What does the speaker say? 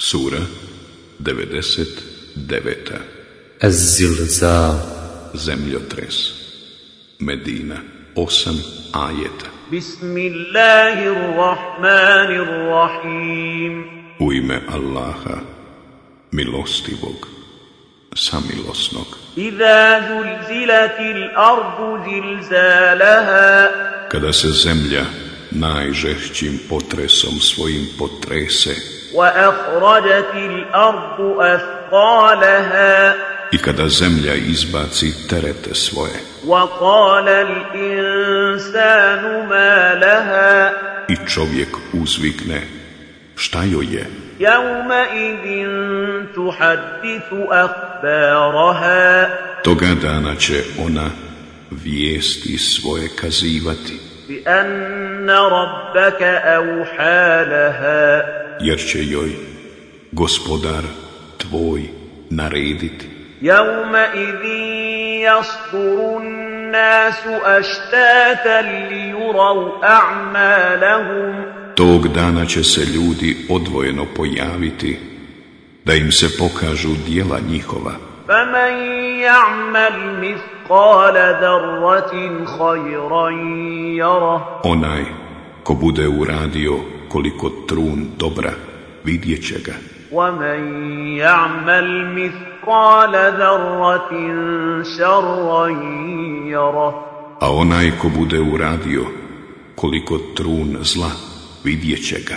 Sura 99. Az-Zilzal Zemljotres. Medina 8 ajeta. Bismillahirrahmanirrahim. U ime Allaha milostivog samilosnog. Iza zulzilatil ardu zilzalaha. Kada se zemlja najžešćim potresom svojim potrese i kada zemlja izbaci terete svoje وقال الإنسان ما لها i čovjek uzvikne šta joj je يومئذ تحدث أخبارها toga dana će ona vijesti svoje kazivati بأن ربك أوحى لها jer će joj gospodar tvoj narediti يومئذ يصدر الناس أشتاتا ليروا أعمالهم Tog dana će se ljudi odvojeno pojaviti, da im se pokažu dijela njihova. فمن يعمل مثقال ذرة خيرا يره Onaj ko bude uradio koliko trun dobra, vidjet će ga. ومن يعمل مثقال ذرة شرا يره A onaj ko bude uradio koliko trun zla, vidjet će ga.